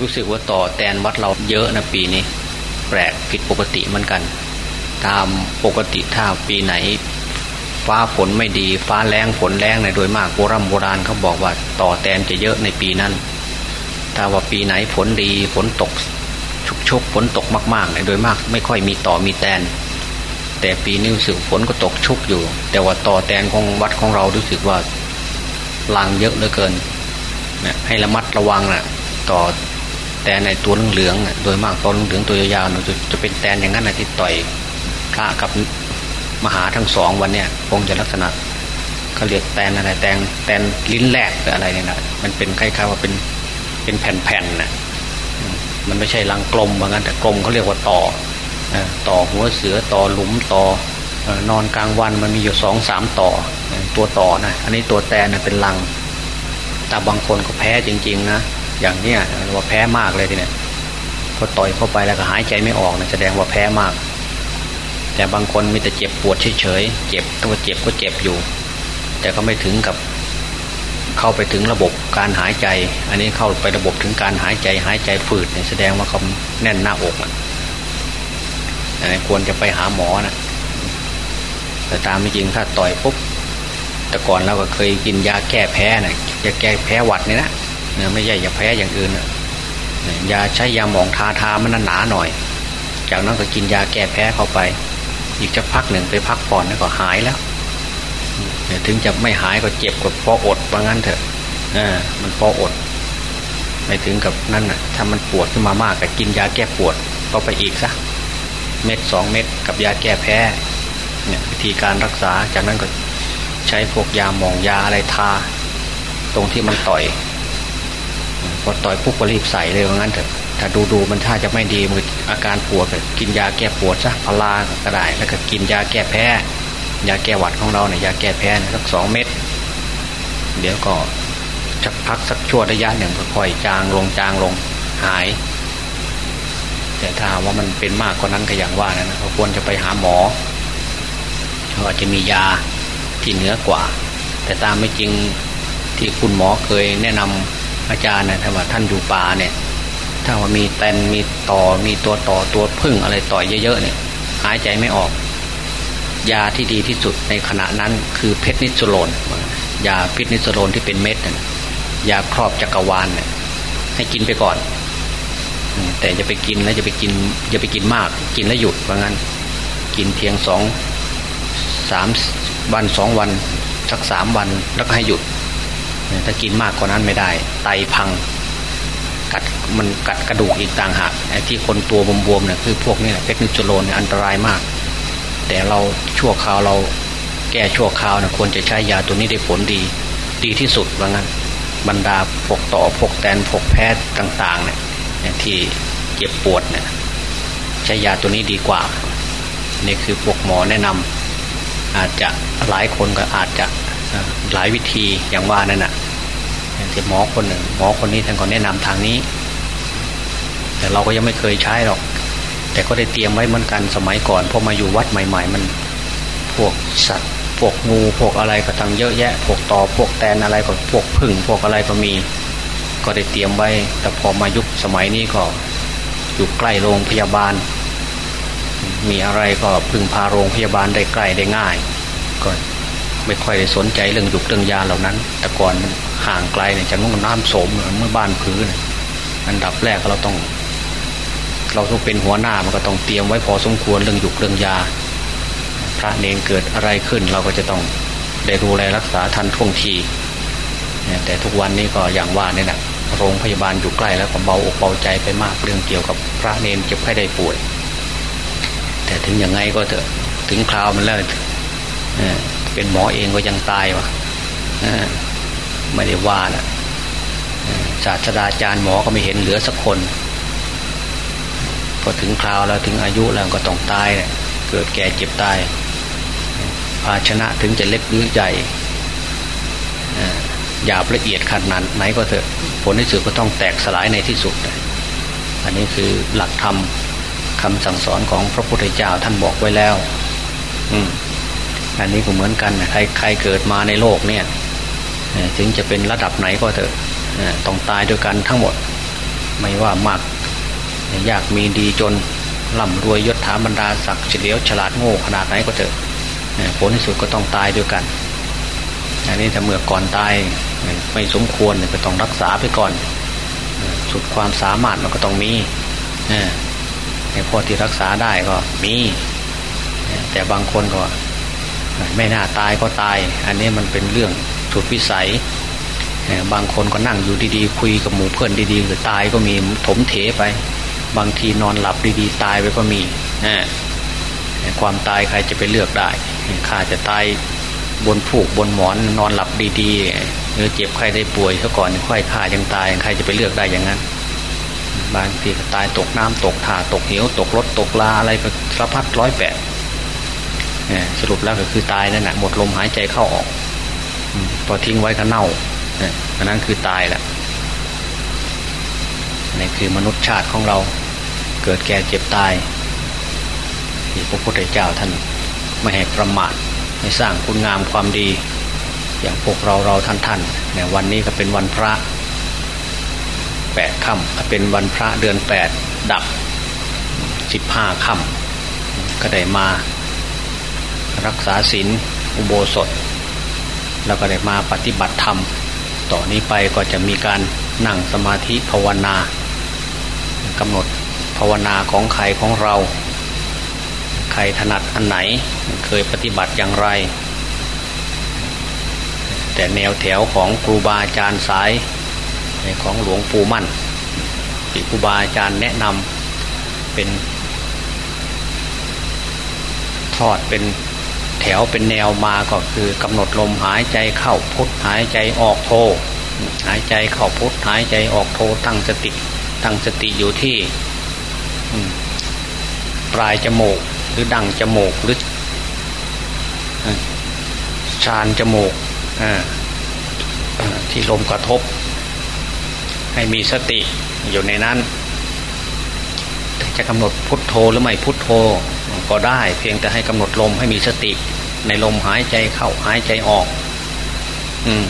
รู้สึกว่าต่อแตนวัดเราเยอะนะปีนี้ แปลกผิดปกติเหมือนกัน ตามปกติถ้าปีไหน ฟ้าฝนไม่ดี ฟ้าแรงฝนแรงเนี่ยโดยมากโบราณโบราณเขาบอกว่าต่อแตนจะเยอะในปีนั้น ถ้าว่าปีไหนฝนดีฝนตกชุกชุกฝนตกมากๆเนี่ยโดยมาก ไม่ค่อยมีต่อมีแตน แต่ปีนี้รู้สึกฝนก็ตกชุกอยู่ แต่ว่าต่อแตนของวัดของเรารู้สึกว่าลางเยอะเหลือเกินนะให้ระมัดระวังนะต่อ แต่ในตัวเหลืองๆโดยมากตัวเหลืองตัวยาวๆจะจะเป็นแตนอย่างนั้นนะที่ต่อยพระกับมหาทั้งสองวันเนี่ยคงจะลักษณะเขาเรียกแตนอะไรแตนแตนลิ้นแหลกหรืออะไรเนี่ยนะมันเป็นคล้ายๆว่าเป็นเป็นแผ่นๆนะมันไม่ใช่รังกลมว่างั้นแต่กลมเขาเรียกว่าต่อต่อหัวเสือต่อหลุมต่อนอนกลางวันมันมีอยู่สองสามต่อตัวต่อนะ อันนี้ตัวแตนนะเป็นรังแต่บางคนก็แพ้จริง ๆ นะ อย่างเนี้ยว่าแพ้มากเลยทีเนี้ยพอต่อยเข้าไปแล้วก็หายใจไม่ออกนะแสดงว่าแพ้มาก แต่บางคนมีแต่เจ็บปวดเฉยๆเจ็บตัวเจ็บก็เจ็บอยู่ แต่ก็ไม่ถึงกับเข้าไปถึงระบบการหายใจ อันนี้เข้าไประบบถึงการหายใจหายใจฝืดเนี่ยแสดงว่าเขาแน่นหน้าอกอะอันนี้ควรจะไปหาหมอนะแต่ตามไม่จริงถ้าต่อยปุ๊บแต่ก่อนเราก็เคยกินยาแก้แพ้นะ่ะยาแก้แพ้หวัดเนี่ยนะ นี่ยไม่ใช่ยาแพ้อย่างอื่นนะยาใช้ยาหมองทาทามันหนาหน่อย จากนั้นก็กินยาแก้แพ้เข้าไป อีกจะพักหนึ่งไปพักผ่อนแล้วก็หายแล้วถึงจะไม่หายก็เจ็บกว่าพออดว่างั้นเถอะอ่ามันพออด ไม่ถึงกับนั่นน่ะ ถ้ามันปวดขึ้นมามากก็กินยาแก้ปวดก็ไปอีกซะเม็ดสองเม็ดกับยาแก้แพ้เนี่ยวิธีการรักษาจากนั้นก็ใช้พวกยาหมองยาอะไรทา ตรงที่มันต่อย พอต่อยปุ๊บก็รีบใส่เลยว่างั้นเถอะถ้าดูดูมันถ้าจะไม่ดีมันอาการปวดก็กินยาแก้ปวดซะพลาก็ได้ แล้วก็กินยาแก้แพ้ยาแก้หวัดของเราเนี่ยยาแก้แพ้สักสองเม็ดเดี๋ยวก็จะพักสักชั่วระยะหนึ่งค่อยจางลงจางลงหาย แต่ถ้าว่ามันเป็นมากกว่านั้นก็อย่างว่านะเราควรจะไปหาหมอเขาอาจจะมียาที่เหนือกว่า แต่ตามไม่จริงที่คุณหมอเคยแนะนำ อาจารย์นะถ้าว่าท่านอยู่ป่าเนี่ย ถ้าว่ามีแตนมีต่อมีตัวต่อตัวพึ่งอะไรต่อยเยอะๆเนี่ยหายใจไม่ออก ยาที่ดีที่สุดในขณะนั้นคือเพชรนิสโลนยาเพชรนิสโลนที่เป็นเม็ดยาครอบจักรวาลเนี่ยให้กินไปก่อน แต่จะไปกินแล้วจะไปกินจะไปกินมาก กินแล้วหยุดว่างั้น กินเพียงสองสามวันสองวันสักสามวันแล้วก็ให้หยุด ถ้ากินมากกว่านั้นไม่ได้ ไตพัง กัดมันกัดกระดูกอีกต่างหากไอ้ที่คนตัวบวมๆเนี่ยคือพวกนี้แหละเพชรนิสโลนเนี่ยอันตรายมาก แต่เราชั่วคราวเราแก้ชั่วคราวนะควรจะใช้ยาตัวนี้ได้ผลดี ดีที่สุดว่างั้น บรรดาพวกต่อพวกแตนพวกแพทย์ต่างๆเนี่ยที่เจ็บปวดเนี่ยใช้ยาตัวนี้ดีกว่า นี่คือพวกหมอแนะนำอาจจะหลายคนก็อาจจะ หลายวิธีอย่างว่านั่นน่ะที่หมอคนหนึ่งหมอคนนี้ท่านก็แนะนำทางนี้ แต่เราก็ยังไม่เคยใช้หรอก แต่ก็ได้เตรียมไว้เหมือนกันสมัยก่อนพอมาอยู่วัดใหม่ ๆ มันพวกสัตว์พวกงูพวกอะไรก็ตั้งเยอะแยะ พวกต่อพวกแตนอะไรก็พวกพึ่งพวกอะไรก็มี ก็ได้เตรียมไว้ แต่พอมายุคสมัยนี้ก็อยู่ใกล้โรงพยาบาล มีอะไรก็พึ่งพาโรงพยาบาลได้ใกล้ได้ง่าย ก็ ไม่ค่อยได้สนใจเรื่องยุกเรื่องยาเหล่านั้น แต่ก่อนมันห่างไกลเนี่ยจะนุ่งน้ำโสมเมื่อบ้านพื้นอันดับแรกเราต้อง เราต้องเป็นหัวหน้ามันก็ต้องเตรียมไว้พอสมควรเรื่องหยุกเรื่องยา พระเนงเกิดอะไรขึ้นเราก็จะต้องได้ดูแลรักษาทันท่วงทีแต่ทุกวันนี้ก็อย่างว่าเนี่ยนะโรงพยาบาลอยู่ใกล้แล้วก็เบาอกเบาใจไปมากเรื่องเกี่ยวกับพระเนนเจ็บไข้ได้ป่วย แต่ถึงยังไงก็เถอะถึงคราวมันแล้ว เป็นหมอเองก็ยังตายวะไม่ได้ว่านะศาสตราจารย์หมอก็ไม่เห็นเหลือสักคน พอถึงคราวแล้วถึงอายุแล้วก็ต้องตายเกิดแก่เจ็บตาย ภาชนะถึงจะเล็กหรือใหญ่หยาบละเอียดขนาดไหนก็เถอะผลที่สุดก็ต้องแตกสลายในที่สุด อันนี้คือหลักธรรมคำสั่งสอนของพระพุทธเจ้าท่านบอกไว้แล้ว อืม อันนี้ก็เหมือนกันใครใครเกิดมาในโลกเนี่ยถึงจะเป็นระดับไหนก็เถอะต้องตายด้วยกันทั้งหมด ไม่ว่ามากยากมีดีจนร่ำรวยยศถาบรรดาศักดิ์เฉลียวฉลาดโง่ขนาดไหนก็เถอะผลที่สุดก็ต้องตายด้วยกันอันนี้ถ้าเมื่อก่อนตายไม่สมควรก็ต้องรักษาไปก่อน สุดความสามารถมันก็ต้องมีในพอที่รักษาได้ก็มี แต่บางคนก็ ไม่น่าตายก็ตาย อันนี้มันเป็นเรื่องสุดวิสัย บางคนก็นั่งอยู่ดีๆ คุยกับหมู่เพื่อนดีๆหรือตายก็มีถมเถไป บางทีนอนหลับดีๆ ตายไปก็มีความตายใครจะไปเลือกได้ข้าจะตายบนผูกบนหมอนนอนหลับดีๆหรือเจ็บใครได้ป่วยซะก่อนค่อยฆ่ายังตายใครจะไปเลือกได้อย่างนั้น บางทีก็ตายตกน้ำตกถ่าตกเหวตกรถตกลาอะไรก็สารพัดร้อยแปด สรุปแล้วก็คือตายนั่นแหละหมดลมหายใจเข้าออกพอทิ้งไว้ก็เน่าอันนั้นคือตายแหละนี่คือมนุษย์ชาติของเราเกิดแก่เจ็บตายที่พระพุทธเจ้าท่านไม่ให้ประมาทให้สร้างคุณงามความดี อย่างพวกเราเราท่านท่านเนี่ยวันนี้ก็เป็นวันพระแปดค่ำเป็นวันพระเดือนแปดดับสิบห้าค่ำก็ได้มา รักษาศีลอุโบสถ แล้วก็ได้มาปฏิบัติธรรม ต่อนนี้ไปก็จะมีการนั่งสมาธิภาวนากำหนดภาวนาของใครของเรา ใครถนัดอันไหนเคยปฏิบัติอย่างไร แต่แนวแถวของครูบาอาจารย์สายของหลวงปู่มั่นที่ครูบาอาจารย์แนะนำเป็นทอดเป็น ถวเป็นแนวมาก็คือกำหนดลมหายใจเข้าพุทหายใจออกโท หายใจเข้าพุทหายใจออกโทตั้งสติ ตั้งสติอยู่ที่ปลายจมูก หรือดังจมูกหรือชานจมูกที่ลมกระทบ ให้มีสติอยู่ในนั้น จะกำหนดพุทโธหรือไม่พุทโธก็ได้ เพียงแต่ให้กำหนดลมให้มีสติ ในลมหายใจเข้าหายใจออก อืม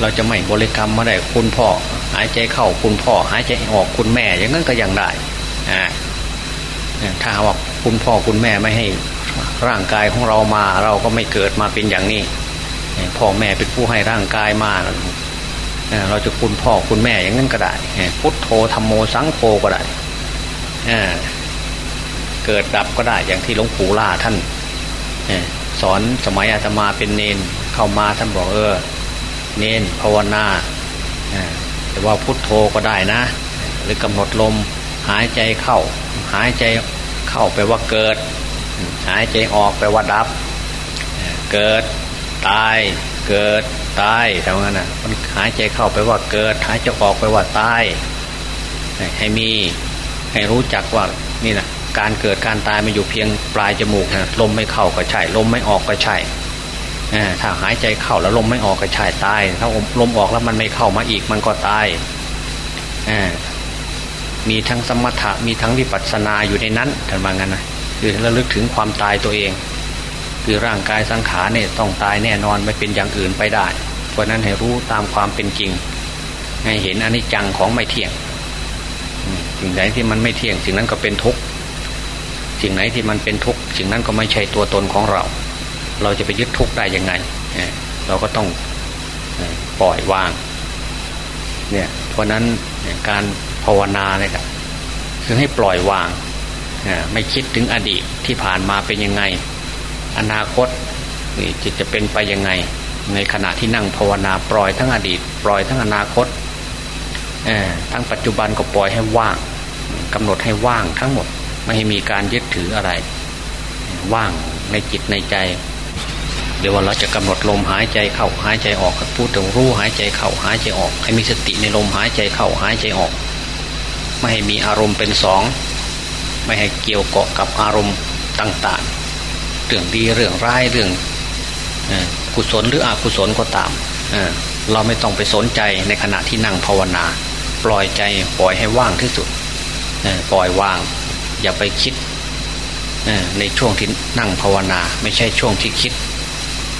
เราจะไม่บริกรรมมาได้คุณพ่อ หายใจเข้าคุณพ่อ หายใจออกคุณแม่อย่างนั้นก็ยังได้อ่าถ้าว่าคุณพ่อคุณแม่ไม่ให้ร่างกายของเรามา เราก็ไม่เกิดมาเป็นอย่างนี้พ่อแม่เป็นผู้ให้ร่างกายมาเราจะคุณพ่อคุณแม่อย่างนั้นก็ได้พุทโธธรรมโมสังโฆก็ได้เกิดดับก็ได้อย่างที่หลวงปู่ล่าท่าน สอนสมัยอาตมาเป็นเนนเข้ามาท่านบอกเออ เนนภาวนาแต่ว่าพุทโธก็ได้นะ หรือกำหนดลมหายใจเข้า หายใจเข้าไปว่าเกิด หายใจออกไปว่าดับ เกิดตายเกิดตายทำงั้นนะมันหายใจเข้าไปว่าเกิด หายใจออกไปว่าตายให้มีให้รู้จักว่านี่นะ การเกิดการตายมันอยู่เพียงปลายจมูกนะลมไม่เข้าก็ใช่ ลมไม่ออกก็ใช่ถ้าหายใจเข้าแล้วลมไม่ออกก็ใช่ตาย ถ้าลมออกแล้วมันไม่เข้ามาอีกมันก็ตายมีทั้งสมถะมีทั้งวิปัสสนาอยู่ในนั้นท่านว่างั้นนะคือระลึกถึงความตายตัวเอง คือร่างกายสังขารเนี่ยต้องตายแน่นอนไม่เป็นอย่างอื่นไปได้ เพราะนั้นให้รู้ตามความเป็นจริง ให้เห็นอนิจจังของไม่เที่ยงสิ่งไหนที่มันไม่เที่ยงสิ่งนั้นก็เป็นทุกข์ สิ่งไหนที่มันเป็นทุกข์สิ่งนั้นก็ไม่ใช่ตัวตนของเรา เราจะไปยึดทุกข์ได้ยังไง เราก็ต้องปล่อยวางเนี่ยเพราะนั้นการภาวนาเนี่ยคือให้ปล่อยวาง ไม่คิดถึงอดีตที่ผ่านมาเป็นยังไง อนาคตนี่จะเป็นไปยังไง ในขณะที่นั่งภาวนาปล่อยทั้งอดีต ปล่อยทั้งอนาคตทั้งปัจจุบันก็ปล่อยให้ว่างกำหนดให้ว่างทั้งหมด ไม่ให้มีการยึดถืออะไร ว่างในจิตในใจเดี๋ยวว่าเราจะกำหนดลมหายใจเข้าหายใจออกพูดถึงรู้หายใจเข้าหายใจออก ให้มีสติในลมหายใจเข้าหายใจออก ไม่ให้มีอารมณ์เป็นสองไม่ให้เกี่ยวเกาะกับอารมณ์ต่างๆ เรื่องดีเรื่องร้ายเรื่องกุศลหรืออกุศลก็ตามเราไม่ต้องไปสนใจในขณะที่นั่งภาวนา ปล่อยใจปล่อยให้ว่างที่สุดปล่อยวาง อย่าไปคิดในช่วงที่นั่งภาวนา ไม่ใช่ช่วงที่คิด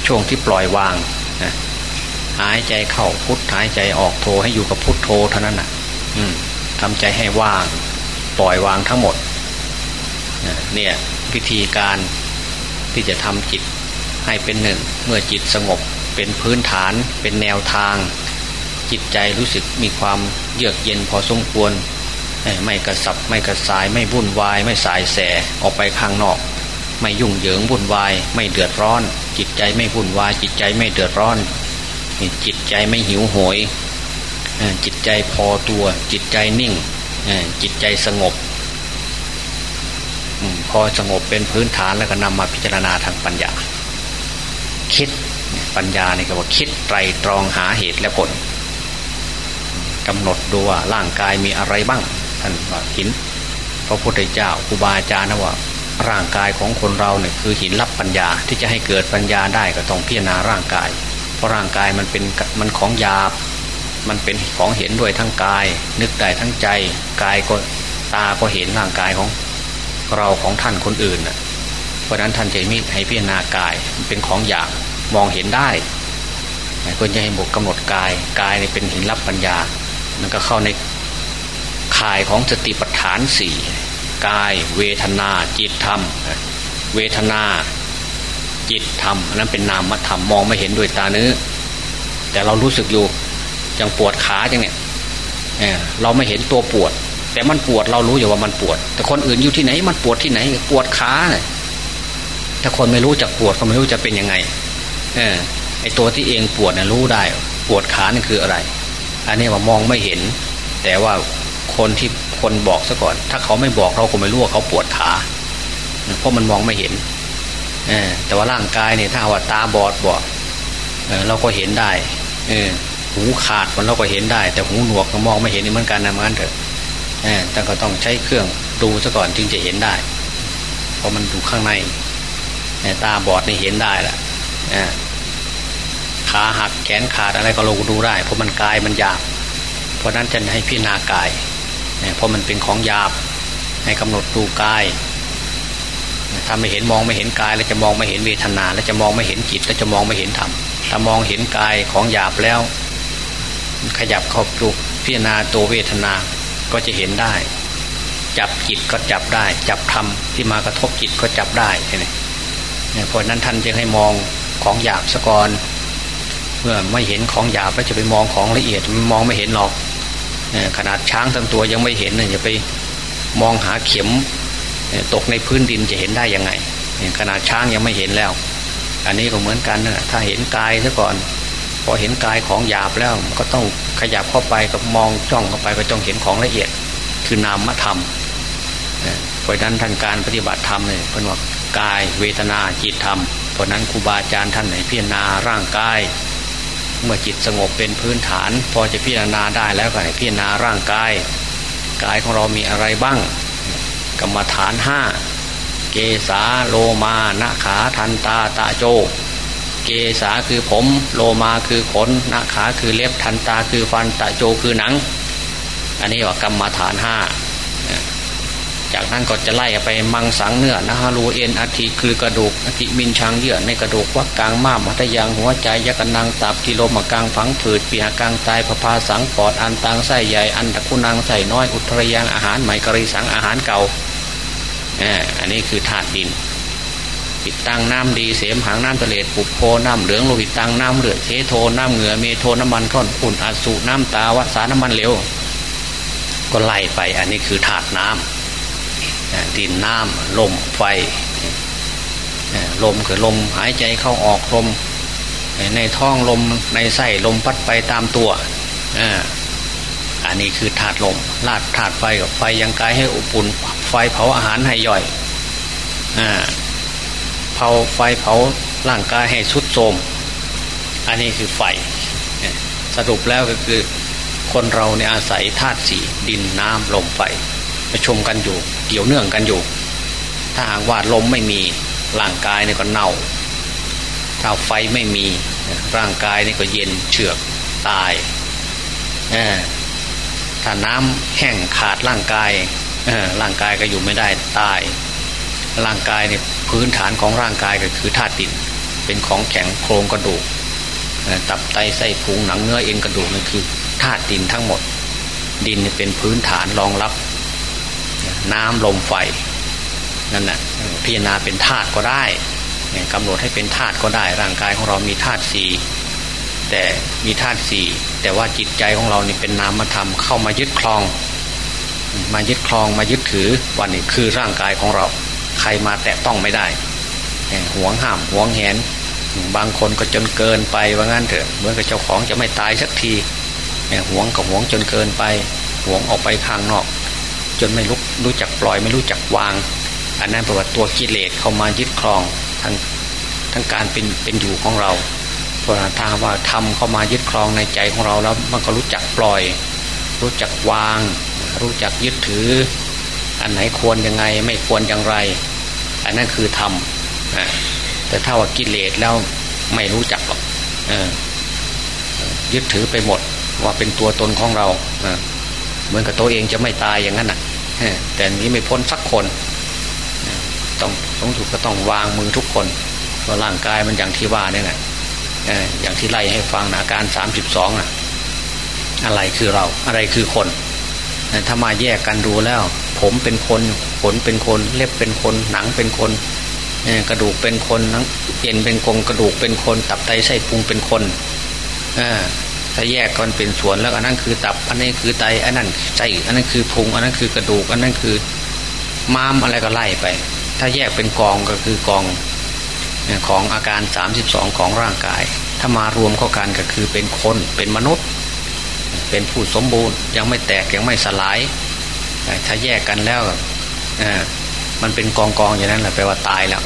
ช่วงที่ปล่อยวางหายใจเข้าพุทหายใจออกโทให้อยู่กับพุทโทเท่านั้นน่ะทำใจให้ว่าง ปล่อยวางทั้งหมดเนี่ยวิธีการที่จะทำจิตให้เป็นหนึ่ง เมื่อจิตสงบเป็นพื้นฐานเป็นแนวทาง จิตใจรู้สึกมีความเยือกเย็นพอสมควร ไม่กระสับไม่กระสายไม่วุ่นวาย ไม่สายแสออกไปข้างนอก ไม่ยุ่งเหยิงวุ่นวาย ไม่เดือดร้อน จิตใจไม่วุ่นวาย จิตใจไม่เดือดร้อนจิตใจไม่หิวโหยจิตใจพอตัว จิตใจนิ่งจิตใจสงบพอสงบเป็นพื้นฐานแล้วก็นำมาพิจารณาทางปัญญา คิดปัญญานี่ก็ว่าคิดไตรตรองหาเหตุและผลกำหนดดูว่าร่างกายมีอะไรบ้าง ท่านว่าหิน พระพุทธเจ้าครูบาอาจารย์นะว่าร่างกายของคนเราเนี่ยคือหินรับปัญญาที่จะให้เกิดปัญญาได้ก็ต้องพิจารณาร่างกาย เพราะร่างกายมันเป็นมันของหยาบ มันเป็นของเห็นด้วยทั้งกาย นึกได้ทั้งใจกายก็ตาก็เห็นร่างกายของเราของท่านคนอื่นน่ะเพราะนั้นท่านจะมีให้พิจารณากายมันเป็นของอยากมองเห็นได้ควรจะให้บุกกำหนดกายกายนี่เป็นหินรับปัญญา มันก็เข้าใน ข่ายของสติปัฏฐานสี่กายเวทนาจิตธรรม เวทนาจิตธรรมนั้นเป็นนามธรรมมองไม่เห็นด้วยตาเนื้อแต่เรารู้สึกอยู่อย่างปวดขาอย่างเนี้ยเราไม่เห็นตัวปวด แต่มันปวดเรารู้อยู่ว่ามันปวด แต่คนอื่นอยู่ที่ไหน มันปวดที่ไหน ปวดขาถ้าคนไม่รู้จักปวดก็ไม่รู้จะเป็นยังไงเออไอตัวที่เองปวดนะรู้ได้ ปวดขานี่คืออะไร อันนี้ว่ามองไม่เห็น แต่ว่า คนที่คนบอกซะก่อน ถ้าเขาไม่บอกเราก็ไม่รู้ว่าเขาปวดขาเพราะมันมองไม่เห็นอแต่ว่าร่างกายเนี่ยถ้าว่าตาบอดบอกเราก็เห็นได้เอหูขาดมันเราก็เห็นได้ แต่หูหนวกก็มองไม่เห็นเหมือนกันนะมันเถอะแต่ก็ต้องใช้เครื่องดูซะก่อนจึงจะเห็นได้ เพราะมันดูข้างในตาบอดนี่เห็นได้แหละขาหักแขนขาดอะไรก็เราดูได้ เพราะมันกายมันหยาบเพราะนั้นจะให้พิจารณากาย เพราะมันเป็นของหยาบให้กำหนดดูกายถ้าไม่เห็นมองไม่เห็นกายแล้วจะมองไม่เห็นเวทนา แล้วจะมองไม่เห็นจิตแล้วจะมองไม่เห็นธรรมถ้ามองเห็นกายของหยาบแล้ว ขยับเข้าดูพิจารณาตัวเวทนาก็จะเห็นได้ จับจิตก็จับได้ จับธรรมที่มากระทบจิตก็จับได้ใช่ไหมเพราะนั้นท่านจึงให้มองของหยาบสกอนเมื่อไม่เห็นของหยาบแล้วจะไปมองของละเอียดมันมองไม่เห็นหรอก ขนาดช้างทั้งตัวยังไม่เห็นเนี่ยจะไปมองหาเข็มตกในพื้นดินจะเห็นได้ยังไงขนาดช้างยังไม่เห็นแล้ว อันนี้ก็เหมือนกันนะถ้าเห็นกายซะก่อนพอเห็นกายของหยาบแล้วก็ต้องขยับเข้าไปกับมองจ้องเข้าไปก็ต้องเห็นของละเอียด คือนามธรรมเพราะนั้นท่านการปฏิบัติธรรมเนี่ยเป็นว่ากายเวทนาจิตธรรมเพราะนั้นครูบาอาจารย์ท่านไหนพิจารณาร่างกาย เมื่อจิตสงบเป็นพื้นฐาน พอจะพิจารณาได้แล้วก็ให้พิจารณาร่างกาย กายของเรามีอะไรบ้าง กรรมฐานห้าเกสาโลมานะขาทันตาตาโจ เกษาคือผม โลมาคือขนนาขาคือเล็บทันตาคือฟันตะโจคือหนัง อันนี้ว่ากรรมฐานห้า จากนั้นก็จะไล่ไปมังสังเนื้อนะฮารูเอ็นอธิคือกระดูกอธิมินชังเยื่อในกระดูกวักกลางม้ามมัตยังหัวใจยกันนางตับกิโลมกลางฝังผืดปีหกลางตายพภาสังปอดอันตังไส้ใหญ่อันตะกุนางใส่น้อยอุทรยังอาหารใหม่กรีสังอาหารเก่าอันนี้คือธาตุดินปิดตังน้ำดีเสมหางน้ำทะเลปุบโพน้ำเหลืองโลหิตตังน้ำเลือดเทโทน้ำเหงื่อเมโทน้ำมันก้อนขุ่นอสุน้ำตาวัสาน้ำมันเหลวก็ไล่ไปอันนี้คือถาดน้ำ ดินน้ำลมไฟลมคือลมหายใจเข้าออกลม ในท้องลมในไส้ลมพัดไปตามตัวอันนี้คือถาดลมลาดถาดไฟกับไฟยังกายให้อบอุ่นไฟเผาอาหารให้ย่อยอเผาไฟเผาร่างกายให้สุดโทมอันนี้คือไฟสรุปแล้วก็คือคนเราในอาศัยธาตุสี่ดินน้ำลมไฟ ประชุมกันอยู่ เกี่ยวเนื่องกันอยู่ ถ้าหากว่าลมไม่มีร่างกายนี่ก็เน่า ถ้าไฟไม่มีร่างกายนี่ก็เย็นเฉือกตายถ้าน้ำแห้งขาดร่างกายร่างกายก็อยู่ไม่ได้ตาย ร่างกายเนี่ยพื้นฐานของร่างกายก็คือธาตุดิน เป็นของแข็งโครงกระดูกตับไตไส้พุงหนังเนื้อเอ็นกระดูกนั่นคือธาตุดินทั้งหมด ดินเป็นพื้นฐานรองรับ น้ำลมไฟนั่นแหะพิจารณาเป็นธาตุก็ได้กำหนดให้เป็นธาตุก็ได้ ร่างกายของเรามีธาตุสี่แต่มีธาตุสี่แต่ว่าจิตใจของเราเนี่เป็นนามธรรมเข้ามายึดครอง มายึดครองมายึดถือวันนี้คือร่างกายของเรา ใครมาแตะต้องไม่ได้หวงห้ามหวงแหน บางคนก็จนเกินไปว่างั้นเถอะเหมือนกับเจ้าของจะไม่ตายสักทีหวงกับหวงจนเกินไปหวงออกไปข้างนอก จนไม่รู้รู้จักปล่อยไม่รู้จักวาง อันนั้นแปลว่าตัวกิเลสเข้ามายึดครองทั้งทั้งการเป็นเป็นอยู่ของเราเพราะถ้าว่าทำเข้ามายึดครองในใจของเราแล้วมันก็รู้จักปล่อย รู้จักวาง รู้จักยึดถือ อันไหนควรยังไงไม่ควรอย่างไร อันนั้นคือทำแต่ถ้าว่ากิเลสแล้วไม่รู้จักหรอกยึดถือไปหมดว่าเป็นตัวตนของเรา มือนกับตัวเองจะไม่ตายอย่างนั้นน่ะแต่นี้ไม่พ้นสักคนต้องต้องถูกก็ต้องวางมือทุกคนเพราะร่างกายมันอย่างที่ว่าเนี่ยนะอย่างที่ไล่ให้ฟังนะการสามสิบสองอะอะไรคือเราอะไรคือคนถ้ามาแยกกันดูแล้ว ผมเป็นคนขนเป็นคน เล็บเป็นคน หนังเป็นคนกระดูกเป็นคนนังเอ็นเป็นกงกระดูกเป็นคน ตับไตไส้พุงเป็นคน ถ้าแยกกันเป็นส่วนแล้วอันนั้นคือตับ อันนี้คือไตอันนั้นไส้อันนั้นคือพุงอันนั้นคือกระดูก อันนั้นคือม้ามอะไรก็ไล่ไป ถ้าแยกเป็นกองก็คือกองของอาการ 32 ของร่างกาย ถ้ามารวมเข้ากันก็คือเป็นคนเป็นมนุษย์ เป็นผู้สมบูรณ์ ยังไม่แตกยังไม่สลาย ถ้าแยกกันแล้วมันเป็นกองกองอย่างนั้นแหละแปลว่าตายแล้ว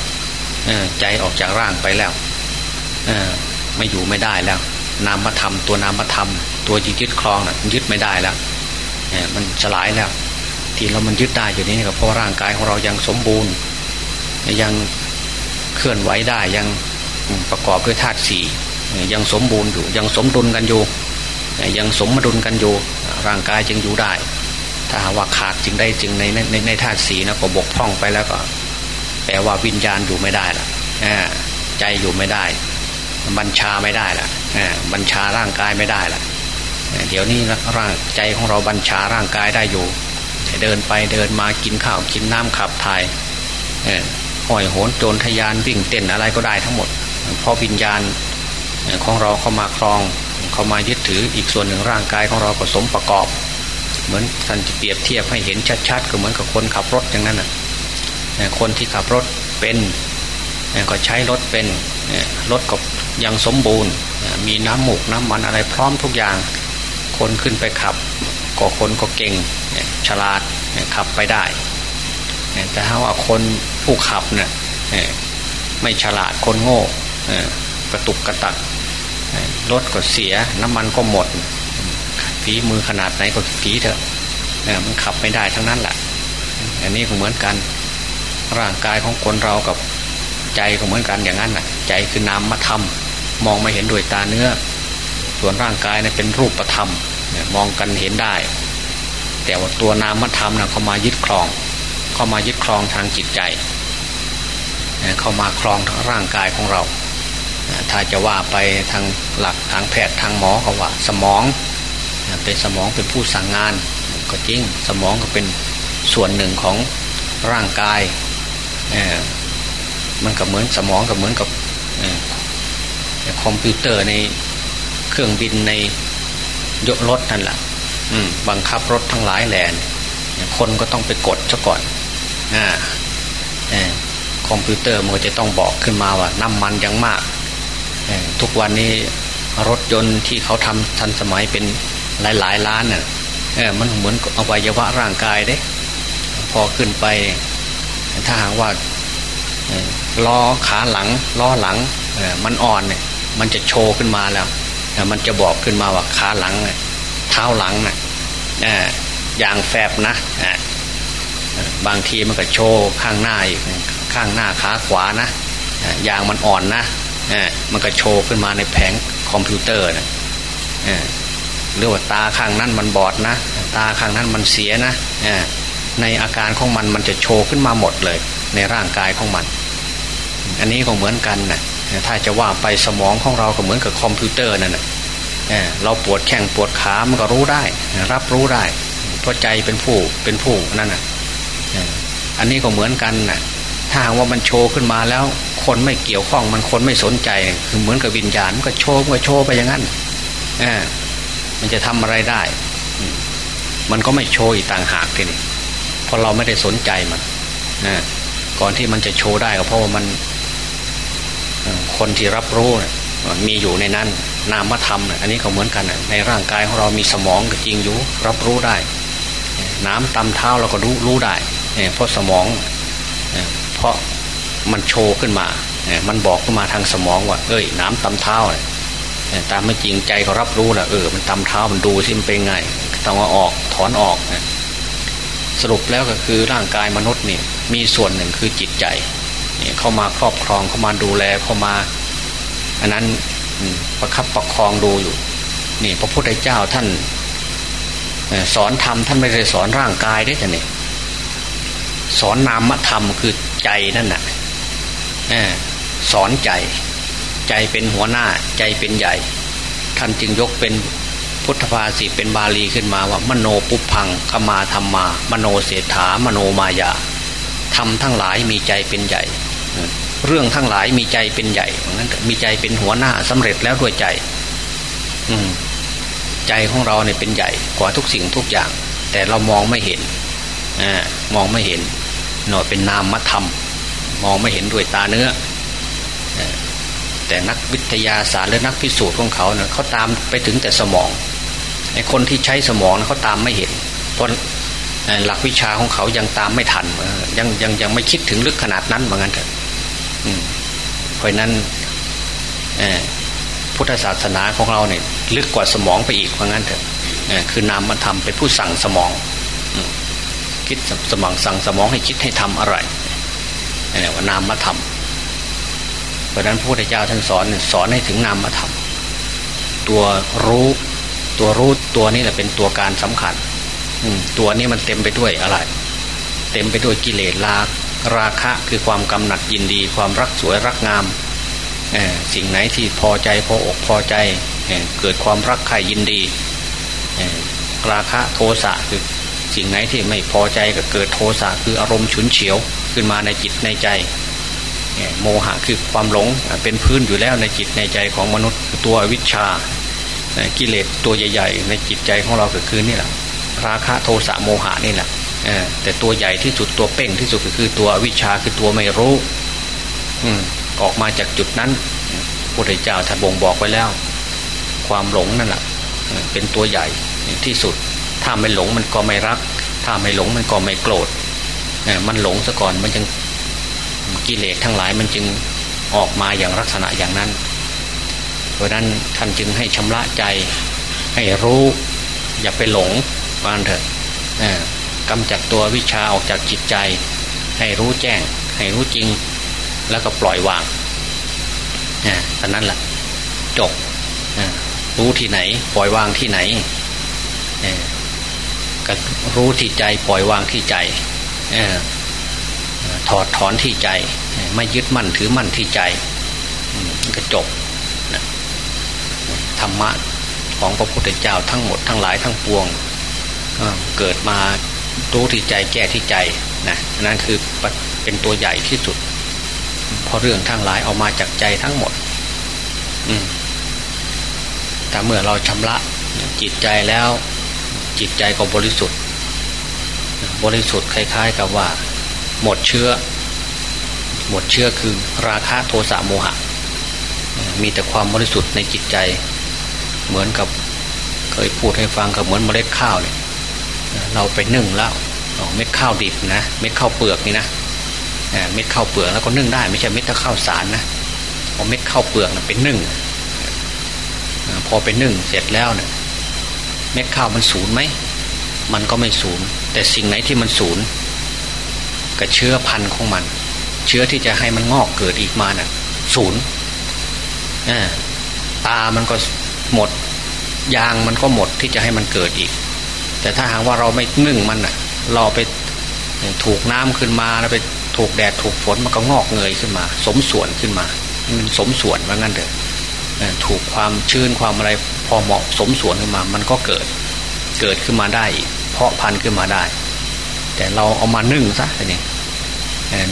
ใจออกจากร่างไปแล้วไม่อยู่ไม่ได้แล้ว นามธรรม ตัวนามธรรม ตัวยึดครองนะ่ะยึดไม่ได้แล้วมันสลายแล้วที่เรามันยึดได้อยู่นี้ก็เพราะร่างกายของเรายังสมบูรณ์ ยังเคลื่อนไหวได้ยังประกอบด้วยธาตุสี่ยังสมบูรณ์อยู่ยังสมดุลกันอยู่ ยังสมดุลกันอยู่ ร่างกายจึงอยู่ได้ ถ้าว่าขาดจึงได้จึงในในในธาตุสีนะก็บกพร่องไปแล้วก็ แปลว่าวิญญาณอยู่ไม่ได้ละใจอยู่ไม่ได้ บัญชาไม่ได้ละ บัญชาร่างกายไม่ได้ละเดี๋ยวนี้ร่างใจของเราบัญชาร่างกายได้อยู่เดินไปเดินมากินข้าวกินน้ำขับถ่ายห้อยโหนโจรทยานวิ่งเต้นอะไรก็ได้ทั้งหมด เพราะวิญญาณของเราเข้ามาครองเข้ามายึดถืออีกส่วนหนึ่งร่างกายของเราผสมประกอบ เหมือนท่านจะเปรียบเทียบให้เห็นชัดๆก็เหมือนกับคนขับรถอย่างนั้นน่ะคนที่ขับรถเป็นก็ใช้รถเป็นรถก็ยังสมบูรณ์ มีน้ำหมูกน้ำมันอะไรพร้อมทุกอย่าง คนขึ้นไปขับ ก็คนก็เก่งฉลาดขับไปได้ แต่ถ้าว่าคนผู้ขับเนี่ยไม่ฉลาดคนโง่กระตุกกระตักรถก็เสียน้ำมันก็หมดฝีมือขนาดไหนก็ฝีเถอะมันขับไม่ได้ทั้งนั้นแหละอันนี้ก็เหมือนกัน ร่างกายของคนเรากับใจก็เหมือนกันอย่างนั้นแหะใจคือนามมาทำ มองไม่เห็นด้วยตาเนื้อ ส่วนร่างกายเนี่ยเป็นรูปธรรมมองกันเห็นได้ แต่ว่าตัวนามธรรมนะเขามายึดครอง เข้ามายึดครองทางจิตใจ เข้ามาครองทางร่างกายของเรา ถ้าจะว่าไปทางหลักทางแพทย์ทางหมอเขาว่า สมองเป็นสมองเป็นผู้สั่งงาน ก็จริงสมองก็เป็นส่วนหนึ่งของร่างกายมันก็เหมือนสมองก็เหมือนกับ คอมพิวเตอร์ในเครื่องบินในยกรถนั่นแหละบังคับรถทั้งหลายแหลนคนก็ต้องไปกดซะก่อนอคอมพิวเตอร์มันก็จะต้องบอกขึ้นมาว่าน้ำมันยังมาก ทุกวันนี้รถยนต์ที่เขาทำทันสมัยเป็นหลายหลายล้านเนี่ยมันเหมือนอวัยวะร่างกายเด้ พอขึ้นไป ถ้าหากว่าล้อขาหลังล้อหลังมันอ่อนเนี่ย มันจะโชว์ขึ้นมาแล้วมันจะบอกขึ้นมาว่าขาหลังเท้าหลังนี่ยอย่างแฟบนะบางทีมันก็โชว์ข้างหน้าอีกข้างหน้าขาขวานะยางมันอ่อนนะมันก็โชว์ขึ้นมาในแผงคอมพิวเตอร์นะหรือว่าตาข้างนั้นมันบอดนะ ตาข้างนั้นมันเสียนะในอาการของมันมันจะโชว์ขึ้นมาหมดเลย ในร่างกายของมัน อันนี้ก็เหมือนกันนะ ถ้าจะว่าไปสมองของเราก็เหมือนกับคอมพิวเตอร์นั่นนะเราปวดแข้งปวดขามันก็รู้ได้ รับรู้ได้เพราะใจเป็นผู้เป็นผู้นั่นอะอันนี้ก็เหมือนกันน่ะถ้าว่ามันโชว์ขึ้นมาแล้ว คนไม่เกี่ยวข้องมันคนไม่สนใจ คือเหมือนกับวิญญาณมันก็โชว์มันก็โชว์ไปอย่างนั้นอมันจะทำอะไรได้ มันก็ไม่โชว์อีกต่างหากทีนี้เพราะเราไม่ได้สนใจมันก่อนที่มันจะโชว์ได้ก็เพราะว่ามัน คนที่รับรู้มีอยู่ในนั้นนามธรรมอันนี้ก็เหมือนกันในร่างกายของเรามีสมองก็จริงอยู่รับรู้ได้ น้ำตำเท้าเราก็รู้รู้ได้เพราะสมองเพราะมันโชว์ขึ้นมา มันบอกขึ้นมาทางสมองว่า เอ้ย น้ำตำเท้าตามไม่จริงใจก็รับรู้แหละเออมันตำเท้ามันดูสิมันเป็นไงต้องเอาออกถอนออกสรุปแล้วก็คือร่างกายมนุษย์นี่มีส่วนหนึ่งคือจิตใจ เข้ามาครอบครองเข้ามาดูแลเข้ามา อันนั้นประคับประคองดูอยู่ นี่พระพุทธเจ้าท่านสอนธรรมท่านไม่ได้สอนร่างกายได้แต่เนี่ยสอนนามธรรมคือใจนั่นน่ะสอนใจ ใจเป็นหัวหน้าใจเป็นใหญ่ ท่านจึงยกเป็นพุทธภาษิตเป็นบาลีขึ้นมาว่ามโนปุพังขมาธรรมา มโนเศรษฐามโนมายาทำทั้งหลายมีใจเป็นใหญ่ เรื่องทั้งหลายมีใจเป็นใหญ่นั้นมีใจเป็นหัวหน้าสำเร็จแล้วด้วยใจ อืมใจของเราเนี่ยเป็นใหญ่กว่าทุกสิ่งทุกอย่าง แต่เรามองไม่เห็นอมองไม่เห็นหน่อยเป็นนามธรรม มองไม่เห็นด้วยตาเนื้อแต่นักวิทยาศาสตร์และนักพิสูจน์ของเขาเนี่ยเขาตามไปถึงแต่สมองไอ้คนที่ใช้สมองเขาตามไม่เห็นเพราะหลักวิชาของเขายังตามไม่ทันยังยังยังไม่คิดถึงลึกขนาดนั้นเหมือนกันเถอะ เพราะนั้นพุทธศาสนาของเราเนี่ยลึกกว่าสมองไปอีกเพราะงั้นเถอะคือนามมาทำเป็นผู้สั่งสมองคิดสมองสั่งสมองให้คิดให้ทำอะไรนี่ว่านามมาทำเพราะนั้นพระพุทธเจ้าท่านสอนสอนให้ถึงนามมาทำตัวรู้ตัวรู้ตัวนี้แหละเป็นตัวการสำคัญตัวนี้มันเต็มไปด้วยอะไร เต็มไปด้วยกิเลสลา ราคะคือความกำหนัดยินดี ความรักสวยรักงามสิ่งไหนที่พอใจพออกพอใจเกิดความรักใครยินดี ราคะโทสะคือสิ่งไหนที่ไม่พอใจก็เกิดโทสะคืออารมณ์ฉุนเฉียวขึ้นมาในจิตในใจโมหะคือความหลงเป็นพื้นอยู่แล้วในจิตในใจของมนุษย์ตัววิชากิเลสตัวใหญ่ ๆ ในจิตใจของเราก็คือนี่แหละราคะโทสะโมหะนี่แหละ แต่ตัวใหญ่ที่สุดตัวเป้งที่สุดก็คือตัววิชาคือตัวไม่รู้ออกมาจากจุดนั้นพระพุทธเจ้าท่านบ่งบอกไว้แล้ว ความหลงนั่นแหละเป็นตัวใหญ่ที่สุด ถ้าไม่หลงมันก็ไม่รัก ถ้าไม่หลงมันก็ไม่โกรธมันหลงซะก่อนมันจึงกิเลสทั้งหลายมันจึงออกมาอย่างลักษณะอย่างนั้น เพราะนั้นท่านจึงให้ชำระใจ ให้รู้ อย่าไปหลงวานเถอะ กำจัดตัววิชาออกจากจิตใจ ให้รู้แจ้ง ให้รู้จริง แล้วก็ปล่อยวางนี่ตอนนั้นแหละจบรู้ที่ไหน ปล่อยวางที่ไหนก็รู้ที่ใจปล่อยวางที่ใจถอดถอนที่ใจ ไม่ยึดมั่นถือมั่นที่ใจก็จบธรรมะของพระพุทธเจ้าทั้งหมดทั้งหลายทั้งปวง เกิดมา รู้ที่ใจแก้ที่ใจนะนั่นคือเป็นตัวใหญ่ที่สุดเพราะเรื่องทั้งหลายเอามาจากใจทั้งหมด อืมแต่เมื่อเราชำระจิตใจแล้ว จิตใจก็บริสุทธิ์ บริสุทธิ์คล้าย ๆ กับว่า หมดเชื้อ หมดเชื้อคือราคะโทสะโมหะ มีแต่ความบริสุทธิ์ในจิตใจ เหมือนกับเคยพูดให้ฟังกับเหมือนเมล็ดข้าวเนี่ย เราไปนึ่งแล้วเม็ดข้าวดิบนะเม็ดข้าวเปลือกนี่นะเม็ดข้าวเปลือกแล้วก็นึ่งได้ ไม่ใช่เม็ดข้าวสารนะพอเม็ดข้าวเปลือกนะเป็นนึ่งพอเป็นนึ่งเสร็จแล้วเนะี่ยเม็ดข้าวมันสูญไหมมันก็ไม่สูญแต่สิ่งไหนที่มันสูญกับเชื้อพันธุ์ของมัน เชื้อที่จะให้มันงอกเกิดอีกมานะ่ะศูนย์ตามันก็หมด ยางมันก็หมดที่จะให้มันเกิดอีก แต่ถ้าหากว่าเราไม่นึ่งมันอะ เราไปถูกน้ำขึ้นมาแล้วไปถูกแดดถูกฝนมันก็งอกเงยขึ้นมา สมส่วนขึ้นมา มันสมส่วนว่างั้นเถอะถูกความชื้นความอะไรพอเหมาะสมส่วนขึ้นมา มันก็เกิดเกิดขึ้นมาได้เพาะพันธุ์ขึ้นมาได้ แต่เราเอามานึ่งซะนี่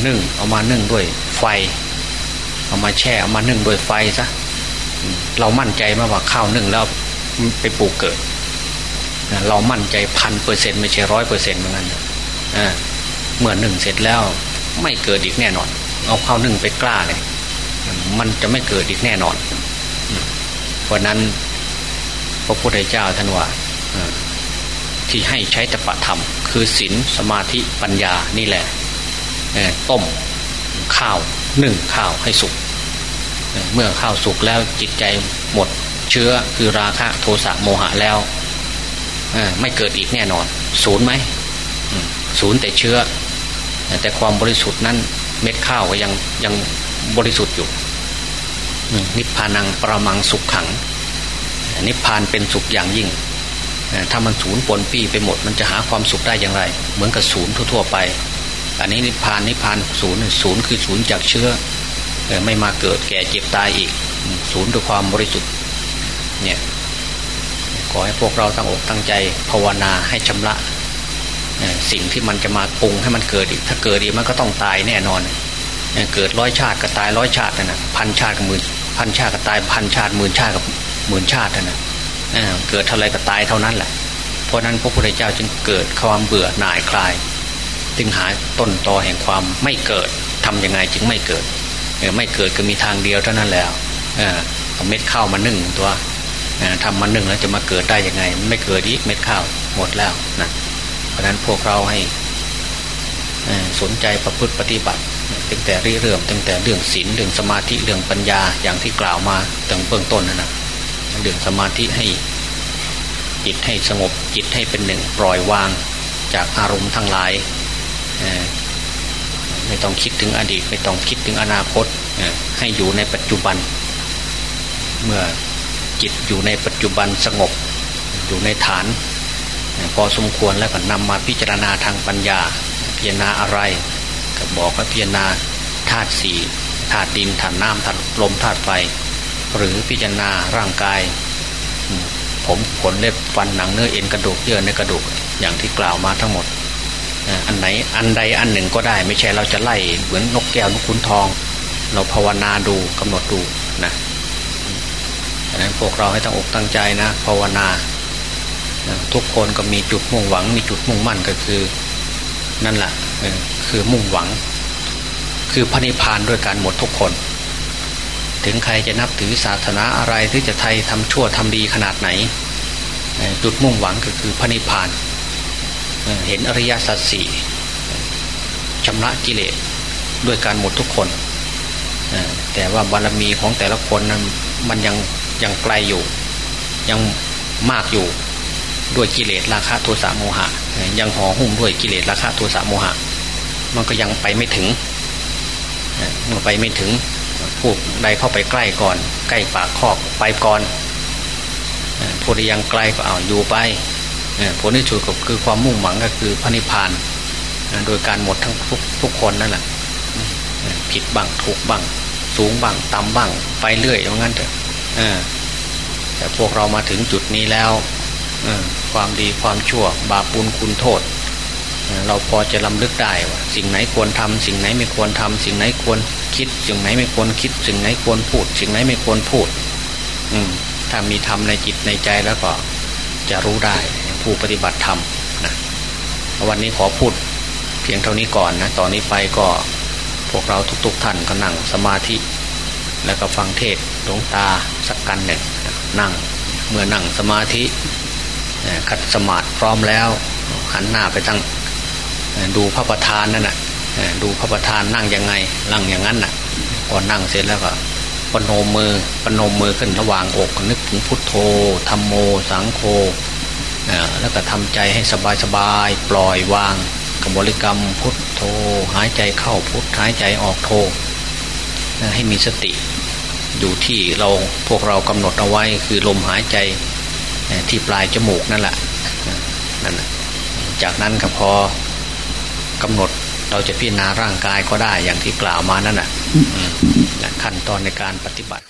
นึ่งเอามานึ่งด้วยไฟ เอามาแช่เอามานึ่งด้วยไฟซะเรามั่นใจมาว่าข้าวนึ่งแล้วไปปลูกเกิด เรามั่นใจพันเปอร์เซ็นต์ไม่ใช่ร้อยเปอร์เซ็นต์เหมือนกันเมื่อหนึ่งเสร็จแล้วไม่เกิดอีกแน่นอน เอาข้าวนึ่งไปกล้าเลยมันจะไม่เกิดอีกแน่นอนเพราะนั้นพระพุทธเจ้าท่านว่าที่ให้ใช้ตปะธรรม คือศีลสมาธิปัญญานี่แหละต้มข้าวนึ่งข้าวให้สุกเมื่อข้าวสุกแล้วจิตใจหมด เชื้อคือราคะโทสะโมหะแล้ว ไม่เกิดอีกแน่นอน ศูนย์ไหมศูนย์แต่เชื้อ แต่ความบริสุทธิ์นั้นเม็ดข้าวก็ยังยังบริสุทธิ์อยู่นิพพานังประมังสุขขัง นิพพานเป็นสุขอย่างยิ่ง ถ้ามันศูนย์ปนปี้ไปหมด มันจะหาความสุขได้อย่างไร เหมือนกับศูนย์ทั่วๆไป อันนี้นิพพานนิพพานศูนย์ศูนย์คือศูนย์จากเชื้อ ไม่มาเกิดแก่เจ็บตายอีก ศูนย์ด้วยความบริสุทธิ์เนี่ย อให้พวกเราตั้งอกตั้งใจภาวนาให้ชำระสิ่งที่มันจะมาปรุงให้มันเกิดอีก ถ้าเกิดอีกมันก็ต้องตายแน่นอน เกิดร้อยชาติก็ตายร้อยชาตินะพันชาติกับหมื่นพันชาติก็ตายพันชาติหมื่นชาติกับหมื่นชาตินะเกิดเท่าไรก็ตายเท่านั้นแหละ เพราะนั้นพระพุทธเจ้าจึงเกิดความเบื่อหน่ายคลาย จึงหาต้นตอแห่งความไม่เกิดทํำยังไงจึงไม่เกิดไม่เกิดก็มีทางเดียวเท่านั้นแล้วเอาเม็ดข้าวมานึ่งตัว ทำมานึ่งแล้วจะมาเกิดได้ยังไงไม่เกิดอีกเม็ดข้าวหมดแล้วนะเพราะนั้นพวกเราให้สนใจประพฤติปฏิบัติตั้งแต่ริเริ่มตั้งแต่เรื่องศีลเรื่องสมาธิเรื่องปัญญาอย่างที่กล่าวมาตั้งเบื้องต้นนะนะเรื่องสมาธิให้จิตให้สงบจิตให้เป็นหนึ่งปล่อยวางจากอารมณ์ทั้งหลาย ไม่ต้องคิดถึงอดีต ไม่ต้องคิดถึงอนาคตให้อยู่ในปัจจุบัน เมื่อ จิตอยู่ในปัจจุบันสงบ อยู่ในฐาน พอสมควรแล้วก็นำมาพิจารณาทางปัญญา พิจารณาอะไร ก็บอกว่าพิจารณาธาตุสี่ธาตุดินธาตุน้ำธาตุลมธาตุไฟ หรือพิจารณาร่างกาย ผมขนเล็บฟันหนังเนื้อเอ็นกระดูกเยื่อในกระดูกอย่างที่กล่าวมาทั้งหมดอันไหนอันใดอันหนึ่งก็ได้ ไม่ใช่เราจะไล่เหมือนนกแก้วนกขุนทอง เราภาวนาดูกำหนดดูนะ ดังนั้นพวกเราให้ตั้งอกตั้งใจนะภาวนาทุกคนก็มีจุดมุ่งหวัง มีจุดมุ่งมั่นก็คือนั่นแหละคือมุ่งหวัง คือพระนิพพานด้วยการหมดทุกคน ถึงใครจะนับถือศาสนาอะไรที่จะไทยทำชั่วทำดีขนาดไหน จุดมุ่งหวังก็คือพระนิพพาน เห็นอริยสัจสี่ชำระกิเลสด้วยการหมดทุกคน แต่ว่าบารมีของแต่ละคนนั้นมันยัง ยังไกลอยู่ ยังมากอยู่ด้วยกิเลสราคะโทสะโมหะ ยังห่อหุ้มด้วยกิเลสราคะโทสะโมหะ มันก็ยังไปไม่ถึงเมื่อไปไม่ถึงผู้ใดเข้าไปใกล้ก่อน ใกล้ปากคอกไปก่อนผู้ใดยังไกลก็เอาอยู่ไปผลที่สุดก็คือความมุ่งหวังก็คือพระนิพพานโดยการหมดทั้งทุกทุกคนนั่นแหละผิดบ้างถูกบ้างสูงบ้างต่ำบ้างไปเรื่อยอย่างนั้นเถอะ แต่พวกเรามาถึงจุดนี้แล้วความดีความชั่ว บาปุลคุณโทษ เราพอจะลำลึกได้ว่าสิ่งไหนควรทำสิ่งไหนไม่ควรทำสิ่งไหนควรคิด สิ่งไหนไม่ควรคิด สิ่งไหนควรพูด สิ่งไหนไม่ควรพูดถ้ามีธรรมในจิตในใจแล้วก็จะรู้ได้ผู้ปฏิบัติธรรมนะวันนี้ขอพูดเพียงเท่านี้ก่อนนะตอนนี้ไปก็พวกเราทุกๆท่านก็นั่งสมาธิ แล้วก็ฟังเทศหลวงตาสักกันหนึ่งนั่งเมื่อนั่งสมาธิขัดสมาธิพร้อมแล้วหันหน้าไปทางดูพระประธานนั่นแหะดูพระประธานนั่งยังไงนั่งอย่างนั้นน่ะพอนั่งเสร็จแล้วก็ปนมมือปนมมือขึ้นระหว่างอกนึกถึงพุทโธธรรมโม สังโฆแล้วก็ทำใจให้สบายสบายปล่อยวางกับบริกรรมพุทโธหายใจเข้าพุทหายใจออกโธ ให้มีสติอยู่ที่เราพวกเรากำหนดเอาไว้คือลมหายใจที่ปลายจมูกนั่นแหละนั่นจากนั้นก็พอกำหนดเราจะพิจารณาร่างกายก็ได้อย่างที่กล่าวมานั่นแหะขั้นตอนในการปฏิบัติ